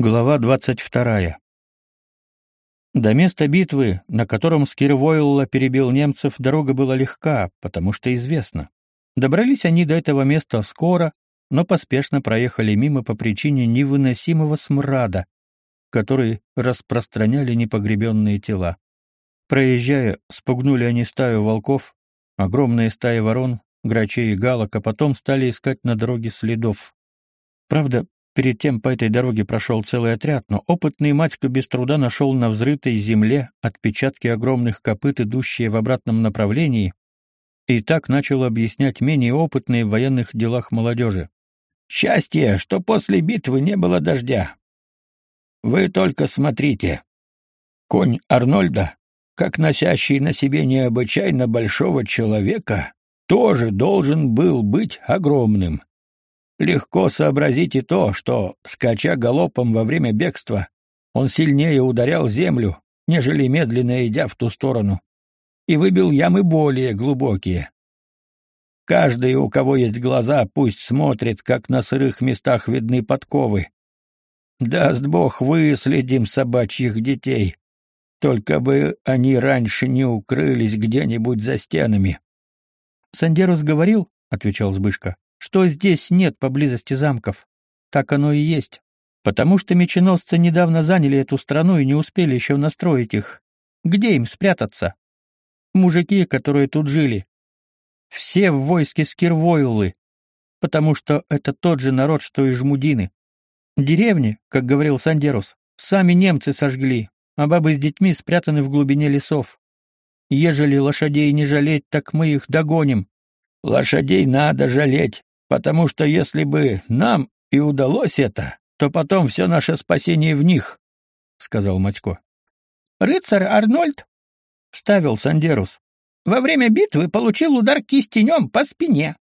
Глава двадцать вторая. До места битвы, на котором Скирвойлла перебил немцев, дорога была легка, потому что известно. Добрались они до этого места скоро, но поспешно проехали мимо по причине невыносимого смрада, который распространяли непогребенные тела. Проезжая, спугнули они стаю волков, огромные стаи ворон, грачей и галок, а потом стали искать на дороге следов. Правда, Перед тем по этой дороге прошел целый отряд, но опытный матька без труда нашел на взрытой земле отпечатки огромных копыт, идущие в обратном направлении, и так начал объяснять менее опытные в военных делах молодежи. «Счастье, что после битвы не было дождя. Вы только смотрите. Конь Арнольда, как носящий на себе необычайно большого человека, тоже должен был быть огромным. Легко сообразить и то, что, скача галопом во время бегства, он сильнее ударял землю, нежели медленно идя в ту сторону, и выбил ямы более глубокие. Каждый, у кого есть глаза, пусть смотрит, как на сырых местах видны подковы. Даст Бог, выследим собачьих детей. Только бы они раньше не укрылись где-нибудь за стенами. — Сандерус говорил, — отвечал Збышка, что здесь нет поблизости замков. Так оно и есть. Потому что меченосцы недавно заняли эту страну и не успели еще настроить их. Где им спрятаться? Мужики, которые тут жили. Все в войске Скирвойлы, потому что это тот же народ, что и жмудины. Деревни, как говорил Сандерус, сами немцы сожгли, а бабы с детьми спрятаны в глубине лесов. Ежели лошадей не жалеть, так мы их догоним. Лошадей надо жалеть, потому что если бы нам и удалось это, то потом все наше спасение в них, — сказал Матько. — Рыцарь Арнольд, — вставил Сандерус, — во время битвы получил удар кистенем по спине.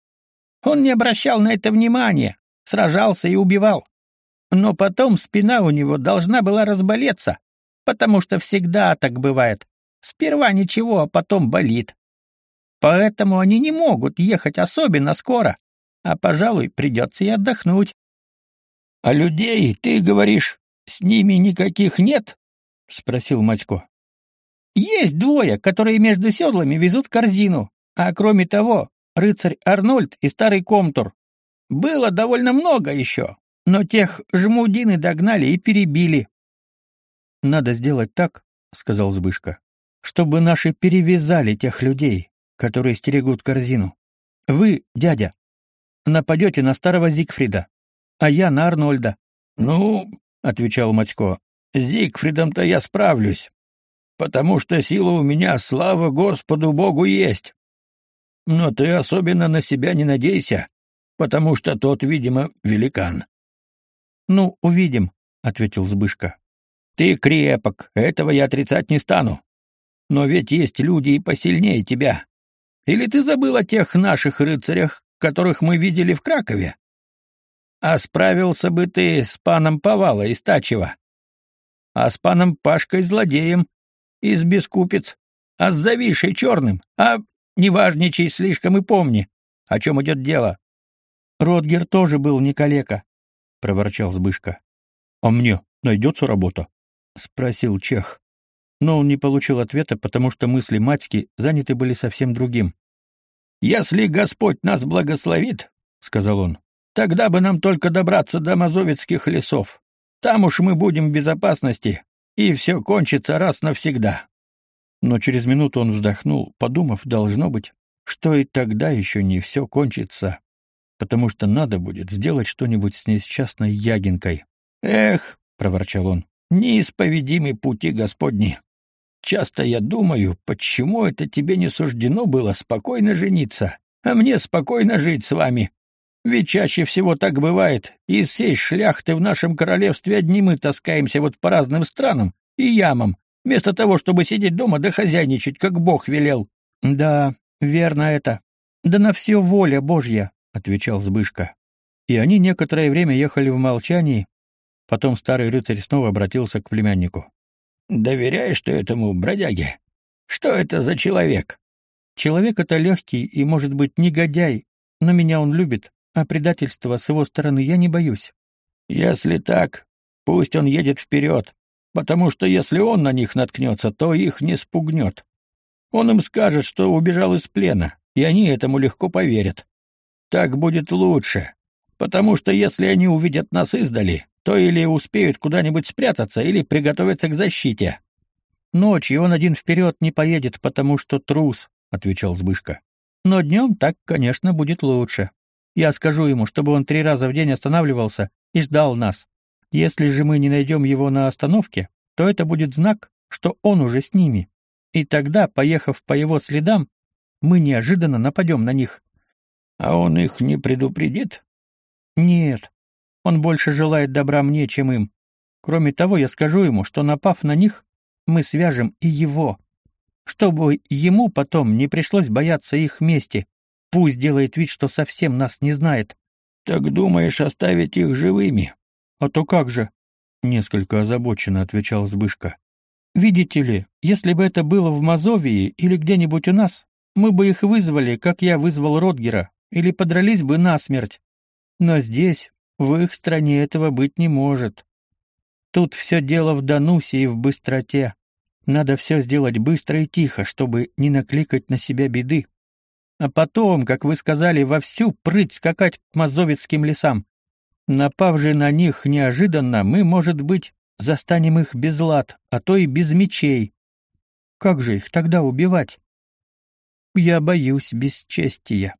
Он не обращал на это внимания, сражался и убивал. Но потом спина у него должна была разболеться, потому что всегда так бывает. Сперва ничего, а потом болит. Поэтому они не могут ехать особенно скоро, а, пожалуй, придется и отдохнуть. — А людей, ты говоришь, с ними никаких нет? — спросил Матько. — Есть двое, которые между седлами везут корзину, а кроме того, рыцарь Арнольд и старый Комтур. Было довольно много еще, но тех жмудины догнали и перебили. — Надо сделать так, — сказал Збышка, — чтобы наши перевязали тех людей, которые стерегут корзину. Вы, дядя, нападете на старого Зигфрида, а я на Арнольда. — Ну, — отвечал Матько, — Зигфридом-то я справлюсь, потому что сила у меня, слава Господу Богу, есть. Но ты особенно на себя не надейся, потому что тот, видимо, великан. — Ну, увидим, — ответил Збышка. — Ты крепок, этого я отрицать не стану. Но ведь есть люди и посильнее тебя. Или ты забыл о тех наших рыцарях, которых мы видели в Кракове. А справился бы ты с паном Повала из Тачева, а с паном Пашкой Злодеем из Бескупец, а с Завишей Черным, а не важничай слишком и помни, о чем идет дело. Ротгер тоже был не калека, — проворчал Збышка. — А мне найдется работа? — спросил Чех. Но он не получил ответа, потому что мысли Матьки заняты были совсем другим. «Если Господь нас благословит, — сказал он, — тогда бы нам только добраться до Мазовецких лесов. Там уж мы будем в безопасности, и все кончится раз навсегда». Но через минуту он вздохнул, подумав, должно быть, что и тогда еще не все кончится, потому что надо будет сделать что-нибудь с несчастной Ягинкой. «Эх!» — проворчал он. «Неисповедимы пути Господни!» Часто я думаю, почему это тебе не суждено было спокойно жениться, а мне спокойно жить с вами. Ведь чаще всего так бывает, из всей шляхты в нашем королевстве одни мы таскаемся вот по разным странам и ямам, вместо того, чтобы сидеть дома да хозяйничать, как Бог велел. — Да, верно это. Да на все воля Божья, — отвечал Збышка. И они некоторое время ехали в молчании, потом старый рыцарь снова обратился к племяннику. Доверяешь ты этому бродяге? Что это за человек? Человек это легкий и, может быть, негодяй, но меня он любит, а предательства с его стороны я не боюсь. Если так, Пусть он едет вперед, потому что если он на них наткнется, то их не спугнет. Он им скажет, что убежал из плена, и они этому легко поверят. Так будет лучше, потому что если они увидят нас издали, то или успеют куда-нибудь спрятаться, или приготовиться к защите. Ночью он один вперед не поедет, потому что трус, — отвечал Збышка. Но днем так, конечно, будет лучше. Я скажу ему, чтобы он три раза в день останавливался и ждал нас. Если же мы не найдем его на остановке, то это будет знак, что он уже с ними. И тогда, поехав по его следам, мы неожиданно нападем на них. А он их не предупредит? Нет. Он больше желает добра мне, чем им. Кроме того, я скажу ему, что напав на них, мы свяжем и его. Чтобы ему потом не пришлось бояться их мести. Пусть делает вид, что совсем нас не знает. Так думаешь оставить их живыми? А то как же? Несколько озабоченно отвечал Збышка. Видите ли, если бы это было в Мазовии или где-нибудь у нас, мы бы их вызвали, как я вызвал Ротгера, или подрались бы насмерть. Но здесь, в их стране, этого быть не может. Тут все дело в Данусе и в быстроте. Надо все сделать быстро и тихо, чтобы не накликать на себя беды. А потом, как вы сказали, вовсю прыть скакать к мазовецким лесам. Напав же на них неожиданно, мы, может быть, застанем их без лад, а то и без мечей. Как же их тогда убивать? Я боюсь бесчестия.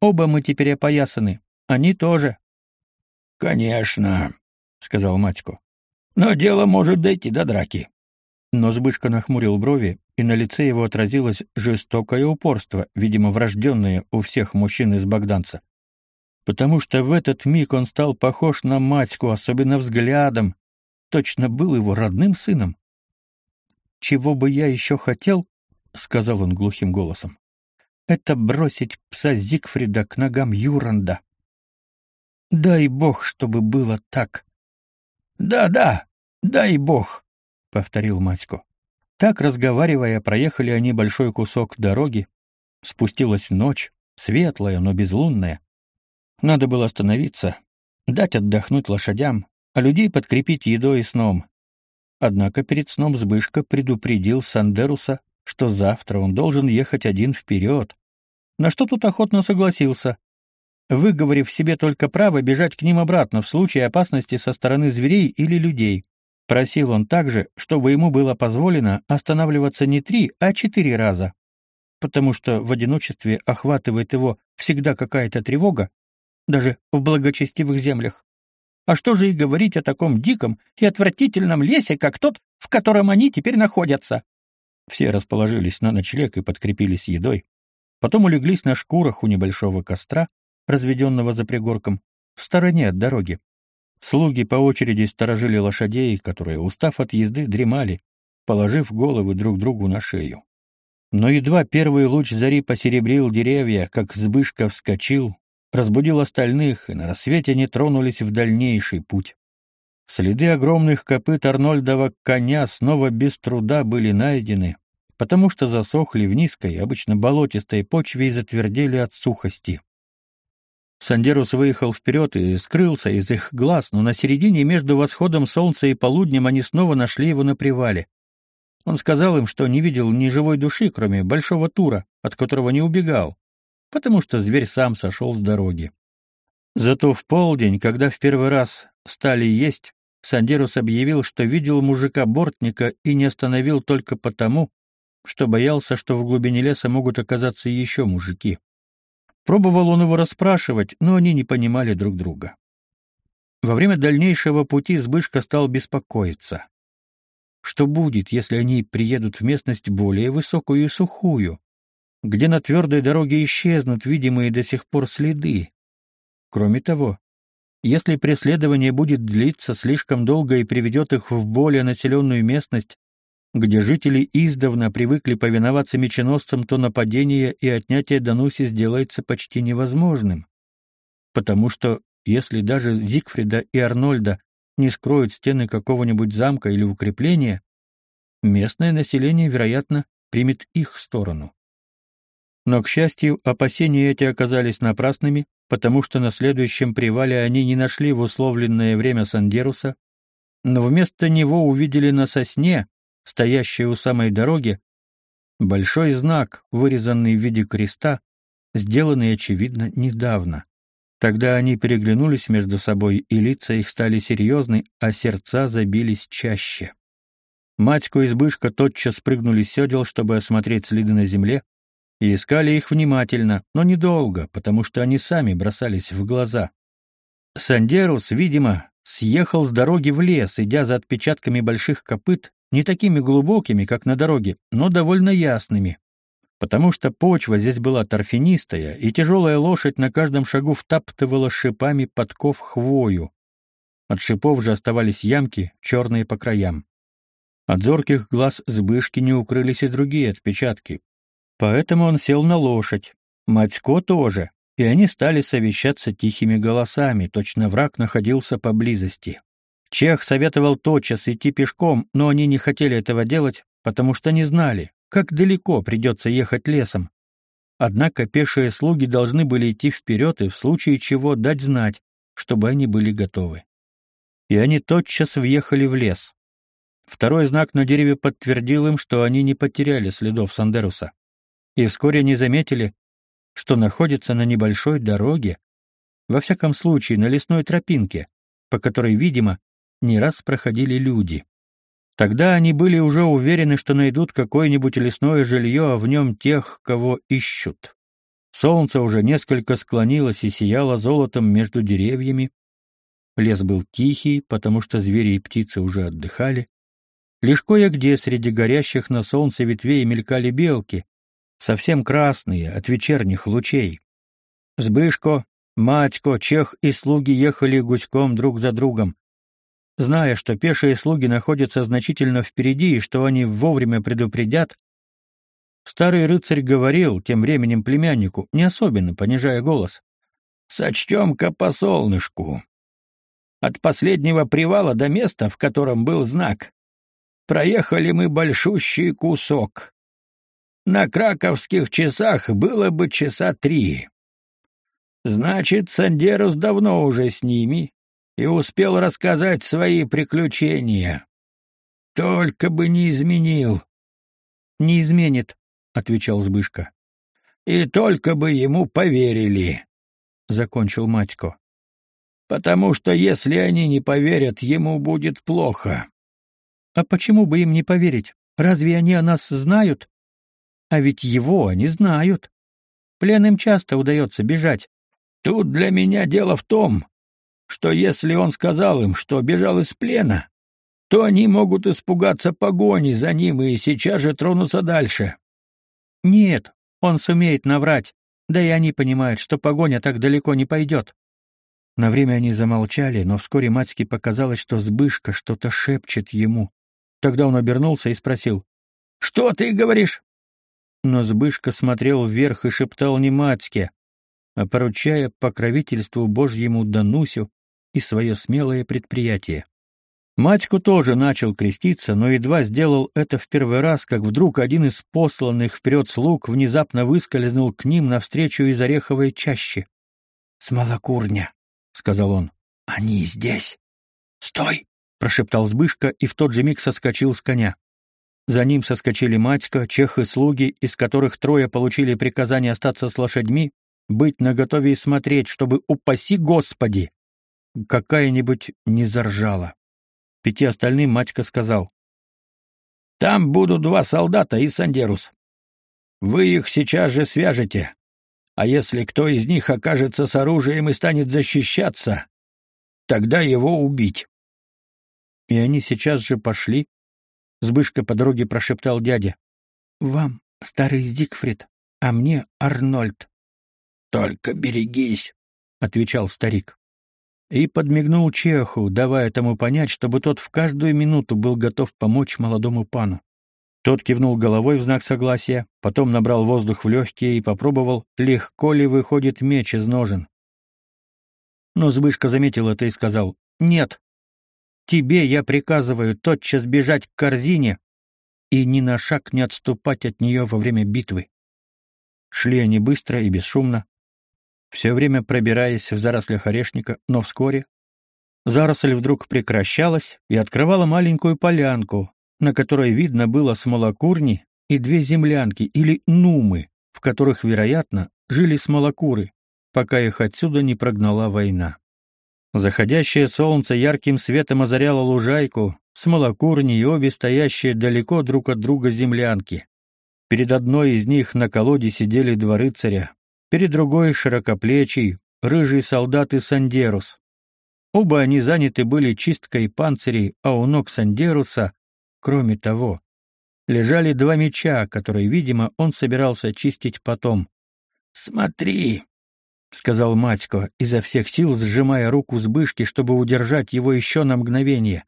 Оба мы теперь опоясаны, они тоже. — Конечно, — сказал Матько. — Но дело может дойти до драки. Но Збышка нахмурил брови, и на лице его отразилось жестокое упорство, видимо, врожденное у всех мужчин из Богданца. Потому что в этот миг он стал похож на Матьку, особенно взглядом, точно был его родным сыном. «Чего бы я еще хотел, — сказал он глухим голосом, — это бросить пса Зигфрида к ногам Юранда. Дай бог, чтобы было так. Да-да, дай бог, — повторил Матько. Так, разговаривая, проехали они большой кусок дороги. Спустилась ночь, светлая, но безлунная. Надо было остановиться, дать отдохнуть лошадям, а людей подкрепить едой и сном. Однако перед сном Збышка предупредил Сандеруса, что завтра он должен ехать один вперед, на что тут охотно согласился, выговорив себе только право бежать к ним обратно в случае опасности со стороны зверей или людей. Просил он также, чтобы ему было позволено останавливаться не три, а четыре раза, потому что в одиночестве охватывает его всегда какая-то тревога, даже в благочестивых землях. А что же и говорить о таком диком и отвратительном лесе, как тот, в котором они теперь находятся? Все расположились на ночлег и подкрепились едой. Потом улеглись на шкурах у небольшого костра, разведенного за пригорком, в стороне от дороги. Слуги по очереди сторожили лошадей, которые, устав от езды, дремали, положив головы друг другу на шею. Но едва первый луч зари посеребрил деревья, как Збышка вскочил, разбудил остальных, и на рассвете они тронулись в дальнейший путь. Следы огромных копыт Арнольдова коня снова без труда были найдены, потому что засохли в низкой, обычно болотистой почве и затвердели от сухости. Сандерус выехал вперед и скрылся из их глаз, но на середине между восходом солнца и полуднем они снова нашли его на привале. Он сказал им, что не видел ни живой души, кроме большого тура, от которого не убегал потому что зверь сам сошел с дороги. Зато в полдень, когда в первый раз стали есть, Сандерус объявил, что видел мужика-бортника и не остановил только потому, что боялся, что в глубине леса могут оказаться еще мужики. Пробовал он его расспрашивать, но они не понимали друг друга. Во время дальнейшего пути Збышка стал беспокоиться. Что будет, если они приедут в местность более высокую и сухую, где на твердой дороге исчезнут видимые до сих пор следы. Кроме того, если преследование будет длиться слишком долго и приведет их в более населенную местность, где жители издавна привыкли повиноваться меченосцам, то нападение и отнятие Дануси сделается почти невозможным. Потому что, если даже Зигфрида и Арнольда не скроют стены какого-нибудь замка или укрепления, местное население, вероятно, примет их сторону. Но, к счастью, опасения эти оказались напрасными, потому что на следующем привале они не нашли в условленное время Сандеруса, но вместо него увидели на сосне, стоящей у самой дороги, большой знак, вырезанный в виде креста, сделанный, очевидно, недавно. Тогда они переглянулись между собой, и лица их стали серьезны, а сердца забились чаще. Матько и Збышка тотчас прыгнули с седел, чтобы осмотреть следы на земле, и искали их внимательно, но недолго, потому что они сами бросались в глаза. Сандерус, видимо, съехал с дороги в лес, идя за отпечатками больших копыт, не такими глубокими, как на дороге, но довольно ясными, потому что почва здесь была торфянистая, и тяжелая лошадь на каждом шагу втаптывала шипами подков хвою. От шипов же оставались ямки, черные по краям. От зорких глаз Збышки не укрылись и другие отпечатки. Поэтому он сел на лошадь. Матько тоже, и они стали совещаться тихими голосами, точно враг находился поблизости. Чех советовал тотчас идти пешком, но они не хотели этого делать, потому что не знали, как далеко придется ехать лесом. Однако пешие слуги должны были идти вперед и в случае чего дать знать, чтобы они были готовы. И они тотчас въехали в лес. Второй знак на дереве подтвердил им, что они не потеряли следов Сандеруса. И вскоре они заметили, что находятся на небольшой дороге, во всяком случае на лесной тропинке, по которой, видимо, не раз проходили люди. Тогда они были уже уверены, что найдут какое-нибудь лесное жилье, а в нем тех, кого ищут. Солнце уже несколько склонилось и сияло золотом между деревьями. Лес был тихий, потому что звери и птицы уже отдыхали. Лишь кое-где среди горящих на солнце ветвей мелькали белки, совсем красные от вечерних лучей. Сбышко, Матько, Чех и слуги ехали гуськом друг за другом. Зная, что пешие слуги находятся значительно впереди и что они вовремя предупредят, старый рыцарь говорил тем временем племяннику, не особенно понижая голос. «Сочтем-ка по солнышку. От последнего привала до места, в котором был знак, проехали мы большущий кусок. На краковских часах было бы часа три. Значит, Сандерус давно уже с ними, и успел рассказать свои приключения. Только бы не изменил. Не изменит, отвечал Збышка. И только бы ему поверили, закончил Матько. Потому что если они не поверят, ему будет плохо. А почему бы им не поверить? Разве они о нас знают? А ведь его они знают. Пленным часто удается бежать. Тут для меня дело в том, что если он сказал им, что бежал из плена, то они могут испугаться погони за ним и сейчас же тронуться дальше. Нет, он сумеет наврать, да и они понимают, что погоня так далеко не пойдет. На время они замолчали, но вскоре Мацке показалось, что Збышка что-то шепчет ему. Тогда он обернулся и спросил. «Что ты говоришь?» Но Збышка смотрел вверх и шептал не Мацке, а поручая покровительству Божьему Данусю и свое смелое предприятие. Матьку тоже начал креститься, но едва сделал это в первый раз, как вдруг один из посланных вперед слуг внезапно выскользнул к ним навстречу из ореховой чащи. «Смолокурня», — сказал он, — «они здесь». «Стой!» — прошептал Збышка и в тот же миг соскочил с коня. За ним соскочили Матька, чех и слуги, из которых трое получили приказание остаться с лошадьми, быть наготове и смотреть, чтобы, упаси Господи, какая-нибудь не заржала. Пяти остальным Матька сказал. «Там будут два солдата и Сандерус. Вы их сейчас же свяжете, а если кто из них окажется с оружием и станет защищаться, тогда его убить». И они сейчас же пошли. Сбышка по дороге прошептал дядя. «Вам, старый Зигфрид, а мне Арнольд». «Только берегись», — отвечал старик и подмигнул Чеху, давая тому понять, чтобы тот в каждую минуту был готов помочь молодому пану. Тот кивнул головой в знак согласия, потом набрал воздух в легкие и попробовал, легко ли выходит меч из ножен. Но Збышка заметил это и сказал, «Нет, тебе я приказываю тотчас бежать к корзине и ни на шаг не отступать от нее во время битвы». Шли они быстро и бесшумно, все время пробираясь в зарослях орешника, но вскоре, Заросль вдруг прекращалась и открывала маленькую полянку, на которой видно было смолокурни и две землянки или нумы, в которых, вероятно, жили смолокуры, пока их отсюда не прогнала война. Заходящее солнце ярким светом озаряло лужайку, смолокурни и обе стоящие далеко друг от друга землянки. Перед одной из них на колоде сидели два рыцаря, перед другой — широкоплечий, рыжий солдат и Сандерус. Оба они заняты были чисткой панцирей, а у ног Сандеруса, кроме того, лежали два меча, которые, видимо, он собирался чистить потом. «Смотри!» — сказал Матько, изо всех сил сжимая руку Збышки, чтобы удержать его еще на мгновение.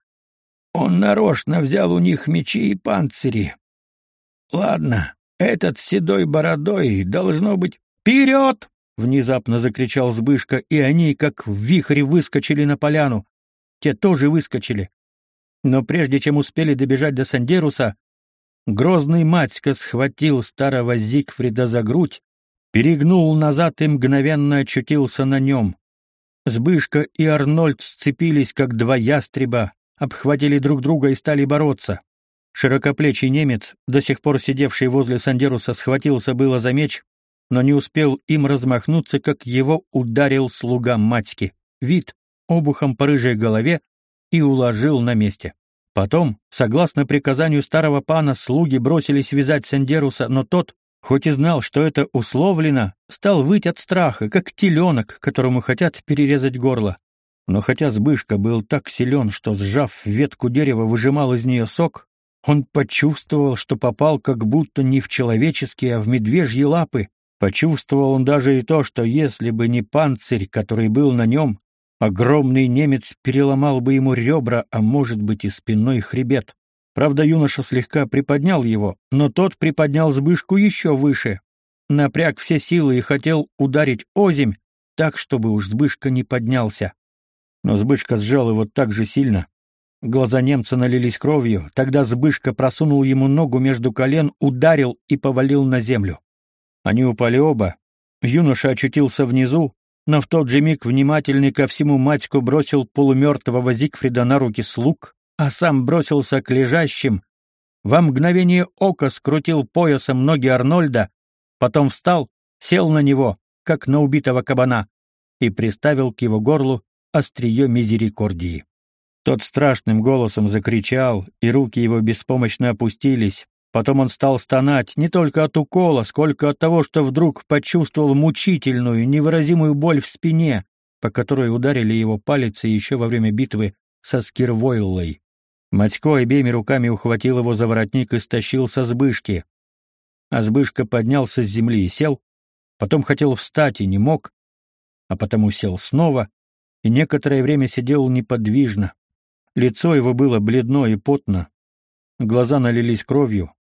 «Он нарочно взял у них мечи и панцири. Ладно, этот с седой бородой должно быть...» «Вперед!» — внезапно закричал Збышка, и они, как в вихре, выскочили на поляну. Те тоже выскочили. Но прежде чем успели добежать до Сандеруса, грозный Матька схватил старого Зигфрида за грудь, перегнул назад и мгновенно очутился на нем. Збышка и Арнольд сцепились, как два ястреба, обхватили друг друга и стали бороться. Широкоплечий немец, до сих пор сидевший возле Сандеруса, схватился было за меч, но не успел им размахнуться, как его ударил слуга Матьки, вид, обухом по рыжей голове, и уложил на месте. Потом, согласно приказанию старого пана, слуги бросились вязать Сендеруса, но тот, хоть и знал, что это условлено, стал выть от страха, как теленок, которому хотят перерезать горло. Но хотя Збышка был так силен, что, сжав ветку дерева, выжимал из нее сок, он почувствовал, что попал как будто не в человеческие, а в медвежьи лапы, Почувствовал он даже и то, что если бы не панцирь, который был на нем, огромный немец переломал бы ему ребра, а может быть и спинной хребет. Правда, юноша слегка приподнял его, но тот приподнял сбышку еще выше, напряг все силы и хотел ударить озимь, так, чтобы уж Збышка не поднялся. Но Збышка сжал его так же сильно. Глаза немца налились кровью, тогда Збышка просунул ему ногу между колен, ударил и повалил на землю. Они упали оба. Юноша очутился внизу, но в тот же миг внимательный ко всему матьку бросил полумертвого Зигфрида на руки слуг, а сам бросился к лежащим. Во мгновение ока скрутил поясом ноги Арнольда, потом встал, сел на него, как на убитого кабана, и приставил к его горлу острие мизерикордии. Тот страшным голосом закричал, и руки его беспомощно опустились, Потом он стал стонать не только от укола, сколько от того, что вдруг почувствовал мучительную, невыразимую боль в спине, по которой ударили его палицы еще во время битвы со Скирвойлой. Матько обеими руками ухватил его за воротник и стащил со Збышки. А Збышка поднялся с земли и сел, потом хотел встать и не мог, а потому сел снова и некоторое время сидел неподвижно. Лицо его было бледно и потно, глаза налились кровью,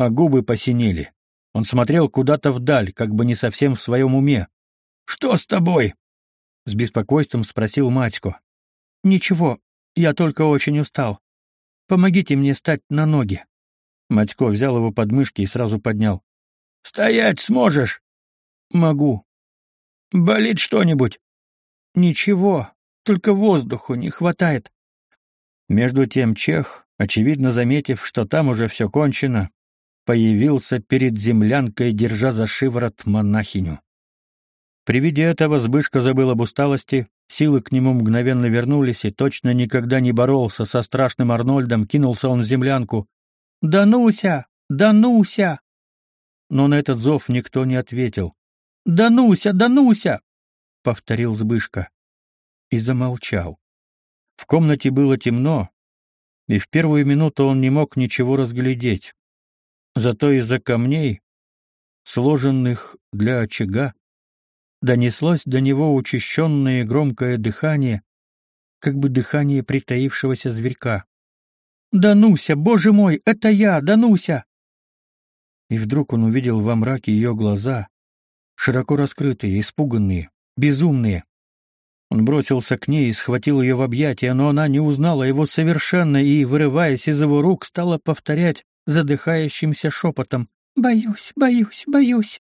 а губы посинели. Он смотрел куда-то вдаль, как бы не совсем в своем уме. «Что с тобой?» — с беспокойством спросил Матько. «Ничего, я только очень устал. Помогите мне стать на ноги». Матько взял его под мышки и сразу поднял. «Стоять сможешь?» «Могу». «Болит что-нибудь?» «Ничего, только воздуху не хватает». Между тем чех, очевидно заметив, что там уже все кончено, появился перед землянкой, держа за шиворот монахиню. При виде этого Збышка забыл об усталости, силы к нему мгновенно вернулись, и точно никогда не боролся со страшным Арнольдом, кинулся он в землянку. «Дануся! Дануся!» Но на этот зов никто не ответил. «Дануся! Дануся!» — повторил Збышка. И замолчал. В комнате было темно, и в первую минуту он не мог ничего разглядеть. Зато из-за камней, сложенных для очага, донеслось до него учащенное громкое дыхание, как бы дыхание притаившегося зверька. «Дануся, боже мой, это я, Дануся!» И вдруг он увидел во мраке ее глаза, широко раскрытые, испуганные, безумные. Он бросился к ней и схватил ее в объятия, но она не узнала его совершенно и, вырываясь из его рук, стала повторять задыхающимся шепотом. «Боюсь, боюсь, боюсь».